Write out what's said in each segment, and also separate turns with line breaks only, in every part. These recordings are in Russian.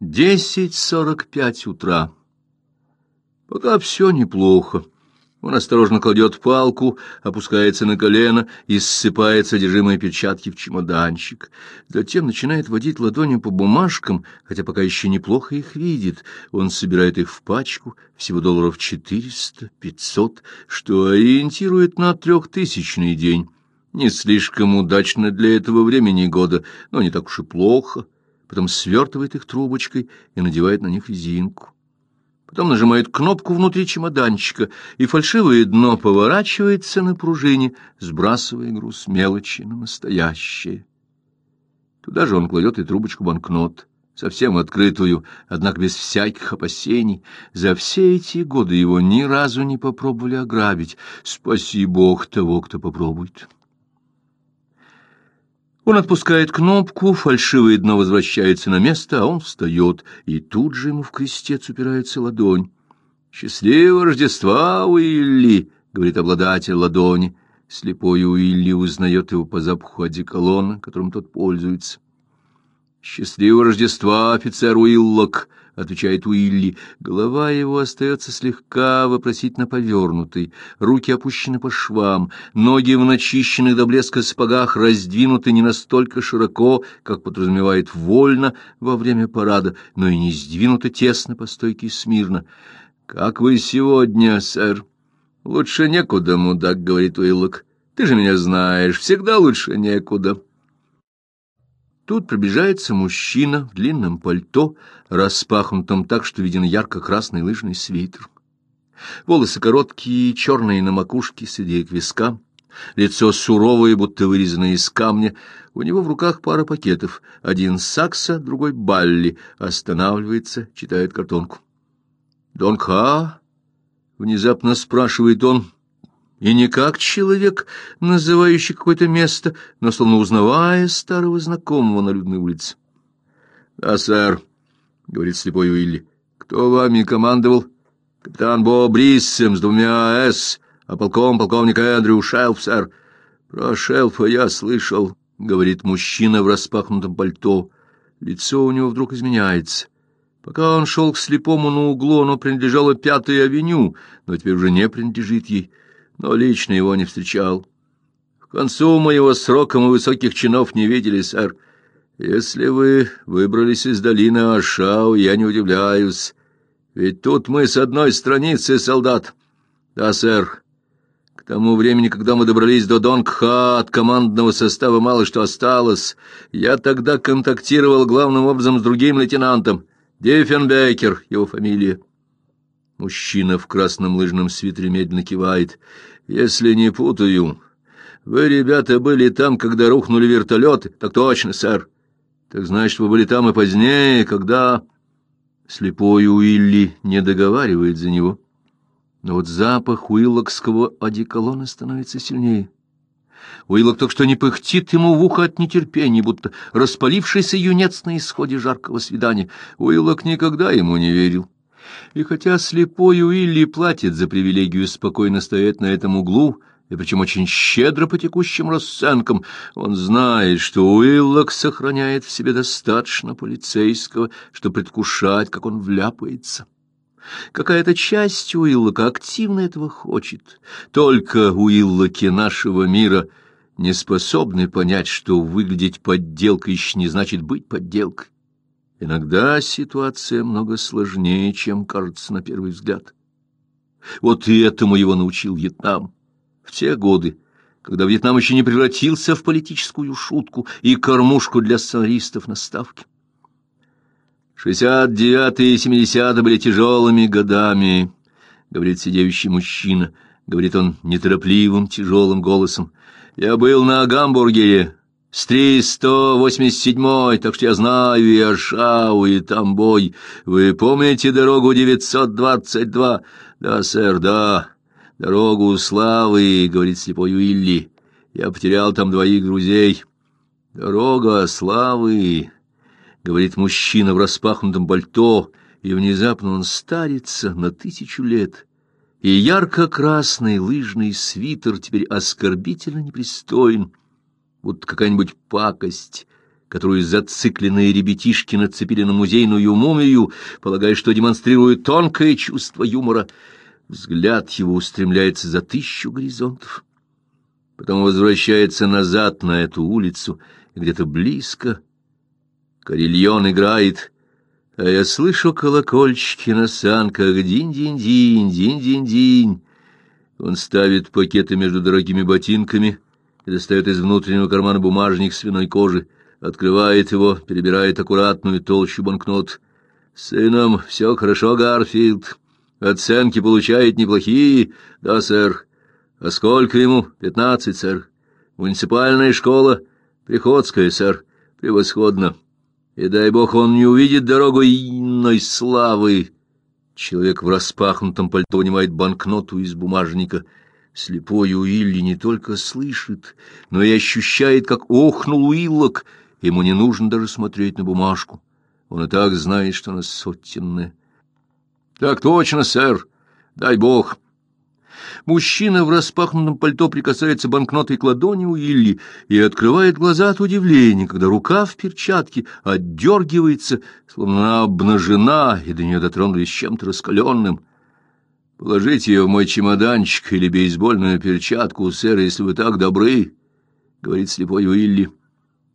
Десять сорок пять утра. Пока все неплохо. Он осторожно кладет палку, опускается на колено и ссыпает содержимое перчатки в чемоданчик. Затем начинает водить ладонью по бумажкам, хотя пока еще неплохо их видит. Он собирает их в пачку, всего долларов четыреста, пятьсот, что ориентирует на трехтысячный день. Не слишком удачно для этого времени года, но не так уж и плохо. Потом свертывает их трубочкой и надевает на них резинку потом нажимает кнопку внутри чемоданчика, и фальшивое дно поворачивается на пружине, сбрасывая груз мелочи на настоящее. Туда же он кладет и трубочку банкнот, совсем открытую, однако без всяких опасений. За все эти годы его ни разу не попробовали ограбить. Спаси Бог того, кто попробует. Он отпускает кнопку, фальшивое дно возвращается на место, а он встает, и тут же ему в крестец упирается ладонь. «Счастливого Рождества, Уилли!» — говорит обладатель ладони. Слепой Уилли узнает его по запаху одеколона, которым тот пользуется. «Счастливого Рождества, офицер Уиллок!» — отвечает Уилли. Голова его остается слегка вопросительно повернутой, руки опущены по швам, ноги в начищенных до блеска сапогах раздвинуты не настолько широко, как подразумевает вольно во время парада, но и не сдвинуты тесно по стойке смирно. «Как вы сегодня, сэр?» «Лучше некуда, мудак», — говорит Уиллок. «Ты же меня знаешь, всегда лучше некуда». Тут приближается мужчина в длинном пальто, распахнутом так, что виден ярко-красный лыжный свитер. Волосы короткие, черные на макушке, сидя к вискам. Лицо суровое, будто вырезанное из камня. У него в руках пара пакетов. Один сакса, другой балли. Останавливается, читает картонку. «Дон Ха?» — внезапно спрашивает он, и не как человек, называющий какое-то место, но словно узнавая старого знакомого на людной улице. — Да, сэр, — говорит слепой Уилли. — Кто вами командовал? — Капитан Бо Бриссем с двумя «С», а полком полковник Эндрю Шелф, сэр. — Про Шелфа я слышал, — говорит мужчина в распахнутом пальто. Лицо у него вдруг изменяется. Пока он шел к слепому на углу, оно принадлежало Пятой авеню, но теперь уже не принадлежит ей но лично его не встречал. К концу моего срока мы высоких чинов не видели, сэр. Если вы выбрались из долины Ашау, я не удивляюсь. Ведь тут мы с одной страницы солдат. Да, сэр. К тому времени, когда мы добрались до Донгха, от командного состава мало что осталось. Я тогда контактировал главным образом с другим лейтенантом. Диффенбекер, его фамилия. Мужчина в красном лыжном свитере медленно кивает. «Если не путаю, вы, ребята, были там, когда рухнули вертолеты?» «Так точно, сэр. Так значит, вы были там и позднее, когда...» Слепой Уилли не договаривает за него. Но вот запах уиллокского одеколона становится сильнее. Уиллок только что не пыхтит ему в ухо от нетерпения, будто распалившийся юнец на исходе жаркого свидания. Уиллок никогда ему не верил. И хотя слепой Уилли платит за привилегию спокойно стоять на этом углу, и причем очень щедро по текущим расценкам, он знает, что Уиллок сохраняет в себе достаточно полицейского, чтобы предвкушать, как он вляпается. Какая-то часть Уиллока активно этого хочет. Только Уиллоки нашего мира не способны понять, что выглядеть подделкой еще не значит быть подделкой. Иногда ситуация много сложнее, чем кажется на первый взгляд. Вот и этому его научил Вьетнам. В те годы, когда Вьетнам еще не превратился в политическую шутку и кормушку для сценаристов на ставке. «Шестьдесят девятые и семидесятые были тяжелыми годами», — говорит сидеющий мужчина. Говорит он неторопливым, тяжелым голосом. «Я был на гамбургере, с 387-й, так что я знаю и Ашау, и Тамбой. Вы помните дорогу 922? Да, сэр, да. Дорогу славы, говорит слепой Уилли. Я потерял там двоих друзей. Дорога славы, говорит мужчина в распахнутом пальто, и внезапно он старится на тысячу лет. И ярко-красный лыжный свитер теперь оскорбительно непристоен будто какая-нибудь пакость, которую зацикленные ребятишки нацепили на музейную мумию, полагая, что демонстрирует тонкое чувство юмора. Взгляд его устремляется за тысячу горизонтов. Потом возвращается назад на эту улицу, где-то близко карельон играет, а я слышу колокольчики на санках динь-динь-динь, динь-динь-динь. Он ставит пакеты между дорогими ботинками и достает из внутреннего кармана бумажник свиной кожи, открывает его, перебирает аккуратную толщу банкнот. «Сыном все хорошо, Гарфилд. Оценки получает неплохие. Да, сэр. А сколько ему? Пятнадцать, сэр. Муниципальная школа. Приходская, сэр. Превосходно. И дай бог он не увидит дорогу иной славы». Человек в распахнутом пальто вынимает банкноту из бумажника. Слепой Уилли не только слышит, но и ощущает, как охнул Уиллок. Ему не нужно даже смотреть на бумажку. Он и так знает, что она сотенная. — Так точно, сэр. Дай бог. Мужчина в распахнутом пальто прикасается банкнотой к ладони Уилли и открывает глаза от удивления, когда рука в перчатке отдергивается, словно она обнажена, и до нее дотронулись чем-то раскаленным. «Положите ее в мой чемоданчик или бейсбольную перчатку, сэр, если вы так добры», — говорит слепой Уилли.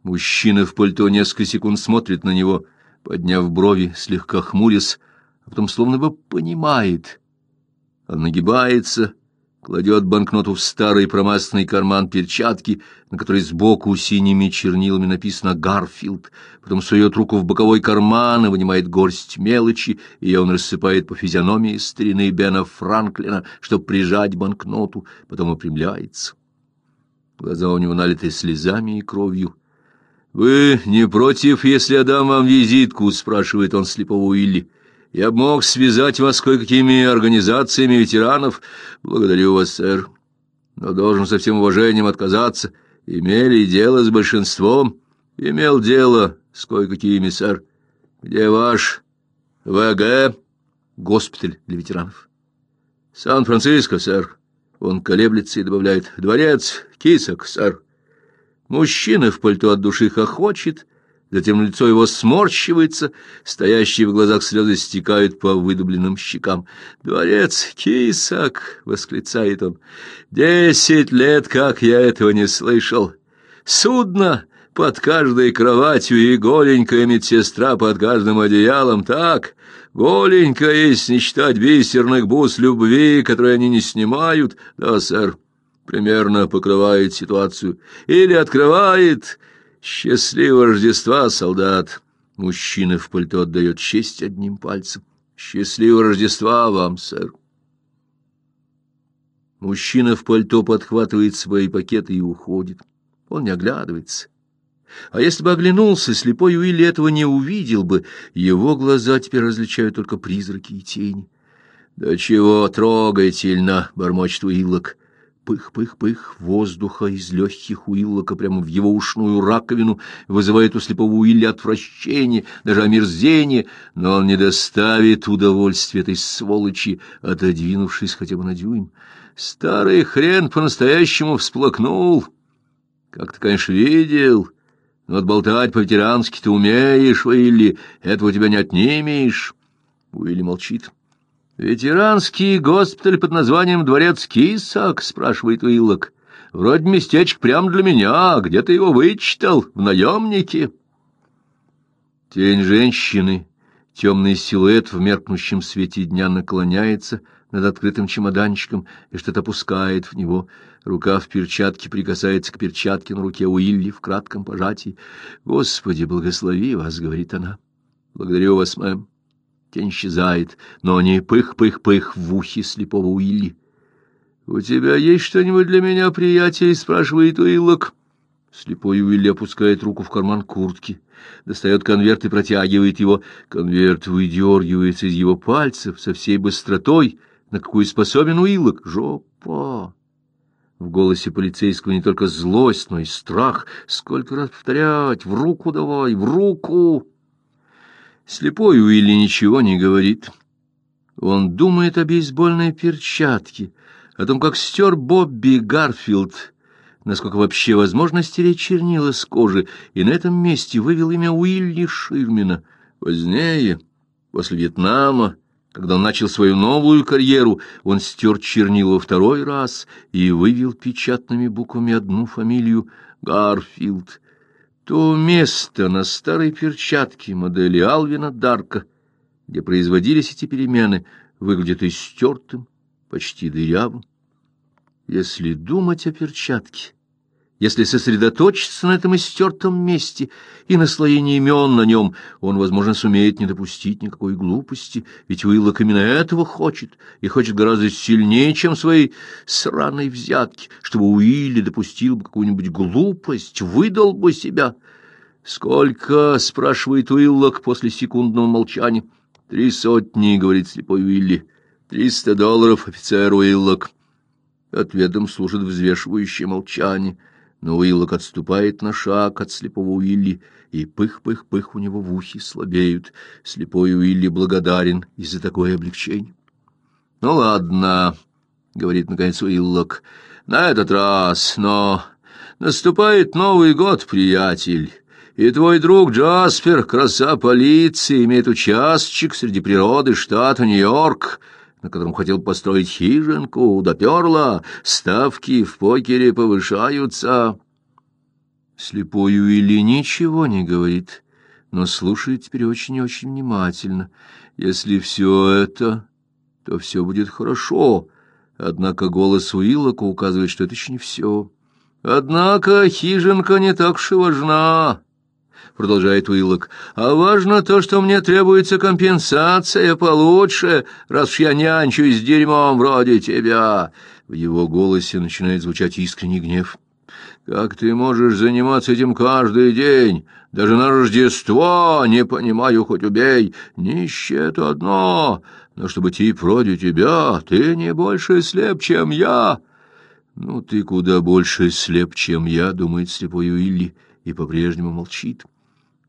Мужчина в пальто несколько секунд смотрит на него, подняв брови, слегка хмурясь, а потом словно бы понимает. Он нагибается кладет банкноту в старый промасленный карман перчатки, на которой сбоку синими чернилами написано «Гарфилд», потом сует руку в боковой карман и вынимает горсть мелочи, и он рассыпает по физиономии старины Бена Франклина, чтобы прижать банкноту, потом опрямляется. Глаза у него налиты слезами и кровью. «Вы не против, если я дам вам визитку?» — спрашивает он слепого Уилли. Я бы мог связать вас с кое-какими организациями ветеранов. Благодарю вас, сэр. Но должен со всем уважением отказаться. Имели дело с большинством. Имел дело с кое-какими, сэр. Где ваш ВГ? Госпиталь для ветеранов. Сан-Франциско, сэр. Он колеблется и добавляет. Дворец Кисок, сэр. Мужчина в пальто от души хохочет, Затем лицо его сморщивается, стоящие в глазах слезы стекают по выдубленным щекам. «Дворец кисок!» — восклицает он. «Десять лет, как я этого не слышал! Судно под каждой кроватью и голенькая медсестра под каждым одеялом, так, голенькая, если не считать бисерных бус любви, которые они не снимают, да, сэр, примерно покрывает ситуацию, или открывает, Счастливого Рождества, солдат! Мужчина в пальто отдает честь одним пальцем. Счастливого Рождества вам, сэр! Мужчина в пальто подхватывает свои пакеты и уходит. Он не оглядывается. А если бы оглянулся, слепой Уилли этого не увидел бы. Его глаза теперь различают только призраки и тени. — Да чего трогательно! — бормочет Уиллок. Пых-пых-пых воздуха из легких Уиллока прямо в его ушную раковину вызывает у слепого Уилля отвращение, даже омерзение, но он не доставит удовольствия этой сволочи, отодвинувшись хотя бы на дюйм. Старый хрен по-настоящему всплакнул. Как ты, конечно, видел, но отболтать по-ветерански ты умеешь, Уилли, этого тебя не отнимешь. Уилли молчит. «Ветеранский госпиталь под названием «Дворец Кисак», — спрашивает Уиллок. «Вроде местечко прямо для меня. Где ты его вычитал? В наемнике?» Тень женщины, темный силуэт в меркнущем свете дня наклоняется над открытым чемоданчиком и что-то опускает в него. Рука в перчатке прикасается к перчатке на руке Уилли в кратком пожатии. «Господи, благослови вас», — говорит она. «Благодарю вас, мэм». Тень исчезает, но не пых-пых-пых в ухе слепого Уилли. — У тебя есть что-нибудь для меня, приятель? — спрашивает Уиллок. Слепой Уилли опускает руку в карман куртки, достает конверт и протягивает его. Конверт выдергивается из его пальцев со всей быстротой, на какую способен Уиллок. Жопа! В голосе полицейского не только злость, но и страх. Сколько раз повторять? В руку давай, в руку! Слепой Уилли ничего не говорит. Он думает о бейсбольной перчатке, о том, как стер Бобби Гарфилд насколько вообще возможно стереть чернила с кожи, и на этом месте вывел имя Уилли Ширмина. Позднее, после Вьетнама, когда он начал свою новую карьеру, он стер чернила второй раз и вывел печатными буквами одну фамилию Гарфилд. То место на старой перчатке модели Алвина Дарка, где производились эти перемены, выглядит истертым, почти дырявым. Если думать о перчатке, если сосредоточиться на этом истертом месте и наслоении имен на нем, он, возможно, сумеет не допустить никакой глупости, ведь Уиллок именно этого хочет, и хочет гораздо сильнее, чем своей сраной взятки, чтобы Уилли допустил бы какую-нибудь глупость, выдал бы себя. «Сколько?» — спрашивает Уиллок после секундного молчания. «Три сотни», — говорит слепой Уилли. «Триста долларов, офицер Уиллок». Ответом служит взвешивающее молчание — но Уиллок отступает на шаг от слепого Уилли, и пых-пых-пых у него в ухе слабеют. Слепой Уилли благодарен и за такое облегчение. — Ну ладно, — говорит наконец Уиллок, — на этот раз, но наступает Новый год, приятель. И твой друг Джаспер, краса полиции, имеет участок среди природы штата Нью-Йорк на котором хотел построить хижинку, доперла, ставки в покере повышаются. Слепой Уилли ничего не говорит, но слушает теперь очень и очень внимательно. Если все это, то все будет хорошо. Однако голос Уиллока указывает, что это еще не все. Однако хижинка не так уж и важна. — продолжает Уиллок, — «а важно то, что мне требуется компенсация получше, раз уж я нянчусь с дерьмом вроде тебя». В его голосе начинает звучать искренний гнев. «Как ты можешь заниматься этим каждый день? Даже на Рождество, не понимаю, хоть убей. Нищее — это одно, но чтобы тип вроде тебя, ты не больше слеп, чем я». «Ну, ты куда больше слеп, чем я», — думает слепой Уилли, и по-прежнему молчит.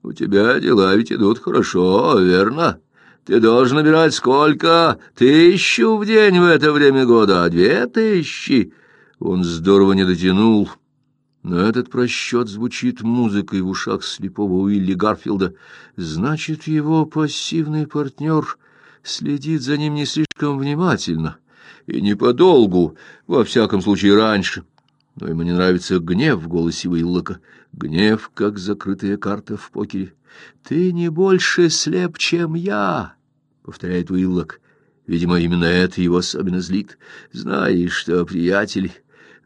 У тебя дела ведь идут хорошо, верно? Ты должен набирать сколько? Тысячу в день в это время года, а две тысячи. Он здорово не дотянул. Но этот просчет звучит музыкой в ушах слепого Уилли Гарфилда. Значит, его пассивный партнер следит за ним не слишком внимательно и не подолгу, во всяком случае раньше. Но ему не нравится гнев в голосе Уиллока, гнев, как закрытая карта в покере. «Ты не больше слеп, чем я», — повторяет Уиллок. Видимо, именно это его особенно злит. «Знаешь что, приятель,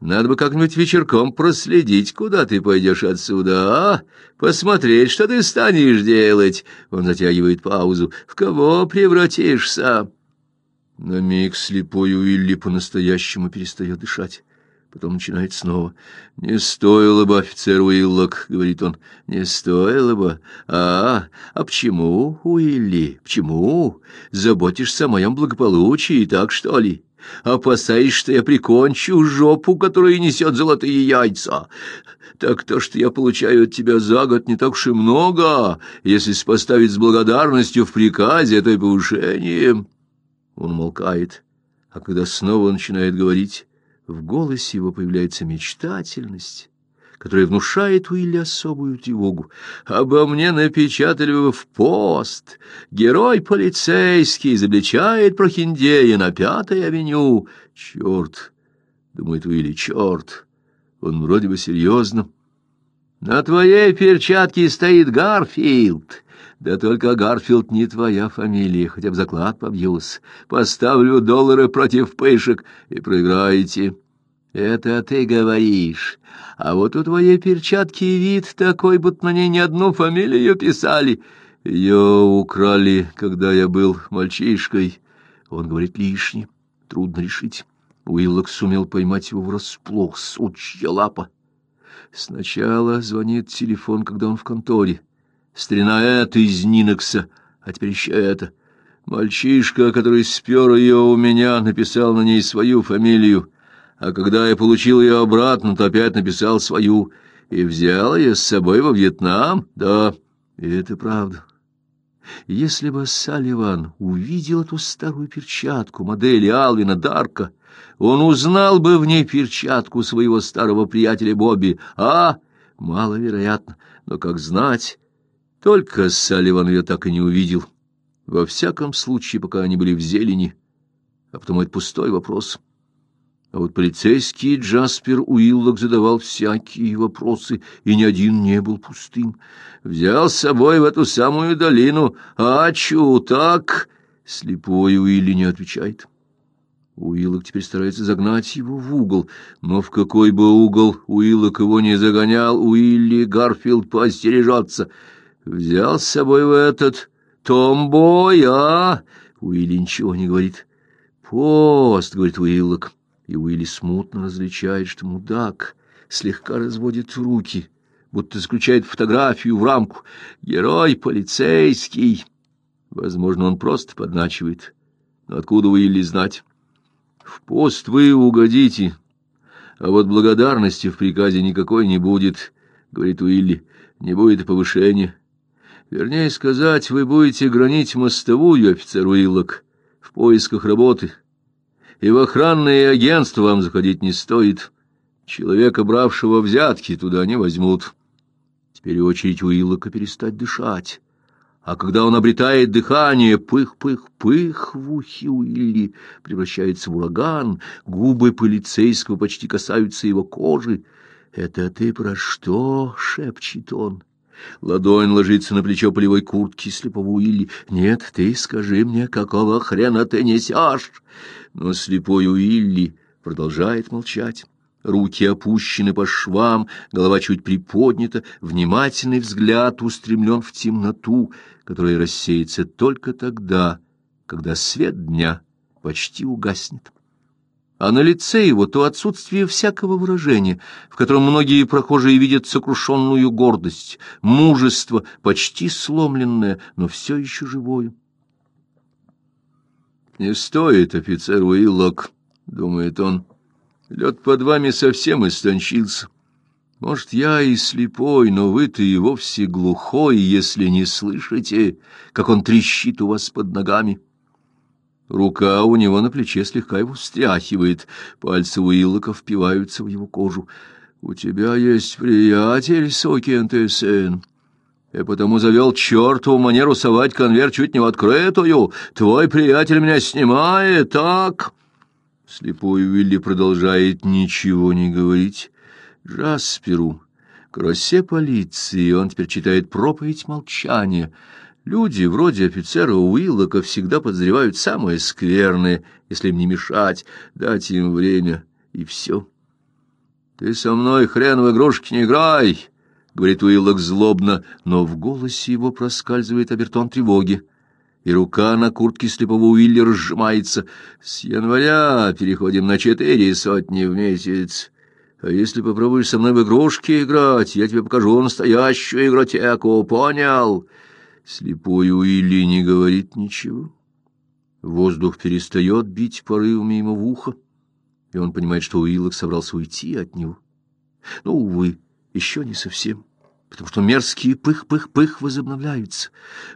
надо бы как-нибудь вечерком проследить, куда ты пойдешь отсюда, а? Посмотреть, что ты станешь делать». Он затягивает паузу. «В кого превратишься?» На миг слепой Уилли по-настоящему перестает дышать. Потом начинает снова. «Не стоило бы, офицер Уиллок», — говорит он, — «не стоило бы. А, а почему, Уилли, почему? Заботишься о моем благополучии, так что ли? Опасаешься, что я прикончу жопу, которая несет золотые яйца? Так то, что я получаю от тебя за год, не так уж и много, если поставить с благодарностью в приказе, то и повышением». Он молкает, а когда снова начинает говорить в голосе его появляется мечтательность, которая внушает Уилли особую тревогу. «Обо мне напечатали бы в «Пост». Герой полицейский изобличает прохиндея на Пятой авеню. Черт!» — думает Уилли, «черт!» Он вроде бы серьезно. «На твоей перчатке стоит Гарфилд. Да только Гарфилд не твоя фамилия, хоть об заклад побьюсь. Поставлю доллары против пышек и проиграете. Это ты говоришь. А вот у твоей перчатки вид такой, будто на ней не одну фамилию писали. Ее украли, когда я был мальчишкой. Он говорит лишнее. Трудно решить. Уиллок сумел поймать его врасплох, сучья лапа. Сначала звонит телефон, когда он в конторе. Старина это из Нинокса, а теперь еще это. Мальчишка, который спер ее у меня, написал на ней свою фамилию, а когда я получил ее обратно, то опять написал свою и взял ее с собой во Вьетнам. Да, и это правда. Если бы Салливан увидел эту старую перчатку модели Алвина Дарка, он узнал бы в ней перчатку своего старого приятеля Бобби, а маловероятно, но как знать, только Салливан ее так и не увидел. Во всяком случае, пока они были в зелени, а потому это пустой вопрос. А вот полицейский Джаспер Уиллок задавал всякие вопросы, и ни один не был пустым. Взял с собой в эту самую долину, а чу, так? Слепой Уилли не отвечает. Уиллок теперь старается загнать его в угол, но в какой бы угол Уиллок его не загонял, Уилли Гарфилд поостережется. Взял с собой в этот томбой, а? Уилли ничего не говорит. «Пост», — говорит Уиллок, и Уилли смутно различает, что мудак слегка разводит руки, будто заключает фотографию в рамку. «Герой полицейский». Возможно, он просто подначивает. Но откуда Уилли знать? В пост вы угодите, а вот благодарности в приказе никакой не будет, — говорит Уилли, — не будет повышения. Вернее сказать, вы будете гранить мостовую, офицер Уиллок, в поисках работы. И в охранное агентство вам заходить не стоит. Человека, бравшего взятки, туда не возьмут. Теперь очередь Уиллока перестать дышать а когда он обретает дыхание, пых-пых-пых в ухе Уилли превращается в ураган, губы полицейского почти касаются его кожи. «Это ты про что?» — шепчет он. Ладонь ложится на плечо полевой куртки слепого Уилли. «Нет, ты скажи мне, какого хрена ты несешь?» Но слепой Уилли продолжает молчать. Руки опущены по швам, голова чуть приподнята, внимательный взгляд устремлен в темноту, которая рассеется только тогда, когда свет дня почти угаснет. А на лице его то отсутствие всякого выражения, в котором многие прохожие видят сокрушенную гордость, мужество, почти сломленное, но все еще живое. «Не стоит, офицер Уиллок», — думает он, — Лед под вами совсем истончился. Может, я и слепой, но вы-то и вовсе глухой, если не слышите, как он трещит у вас под ногами. Рука у него на плече слегка его встряхивает, пальцы Уиллока впиваются в его кожу. «У тебя есть приятель, сокин ты сын, и потому завел чертову манеру совать конверт чуть не в открытую. Твой приятель меня снимает, так?» Слепой Уилли продолжает ничего не говорить. Джасперу, к полиции, он теперь читает проповедь молчания. Люди вроде офицера Уиллока всегда подозревают самое скверное, если им не мешать, дать им время, и все. «Ты со мной хрен в игрушки не играй!» — говорит Уиллок злобно, но в голосе его проскальзывает обертон тревоги и рука на куртке слепого Уилли сжимается. С января переходим на четыре сотни в месяц. А если попробуешь со мной в игрушки играть, я тебе покажу настоящую игротеку, понял? Слепой Уилли не говорит ничего. Воздух перестает бить порывами ему в ухо, и он понимает, что Уиллок собрался уйти от него. Но, увы, еще не совсем потому что мерзкие пых-пых-пых возобновляются.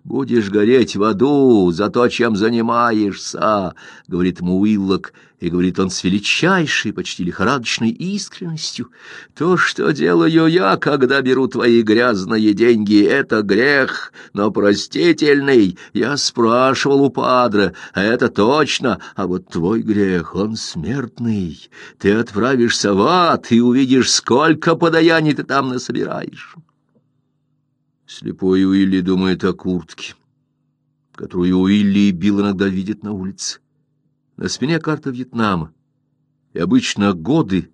«Будешь гореть в аду за то, чем занимаешься», — говорит ему Уиллок, и говорит он с величайшей, почти лихорадочной искренностью. «То, что делаю я, когда беру твои грязные деньги, — это грех, но простительный. Я спрашивал у падра, это точно, а вот твой грех, он смертный. Ты отправишься в ад и увидишь, сколько подаяний ты там насобираешь». Слепой Уилли думает о куртке, которую Уилли и Билл иногда видят на улице. На спине карта Вьетнама. И обычно годы,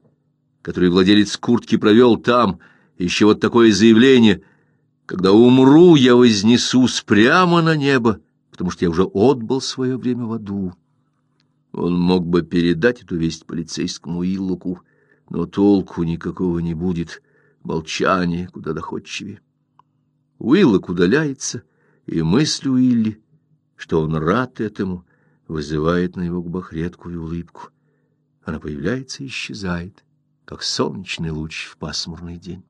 которые владелец куртки провел там, еще вот такое заявление «Когда умру, я вознесусь прямо на небо, потому что я уже отбыл свое время в аду». Он мог бы передать эту весть полицейскому Иллуку, но толку никакого не будет, молчание куда доходчивее. Уиллок удаляется, и мысль Уилли, что он рад этому, вызывает на его губах редкую улыбку. Она появляется и исчезает, как солнечный луч в пасмурный день.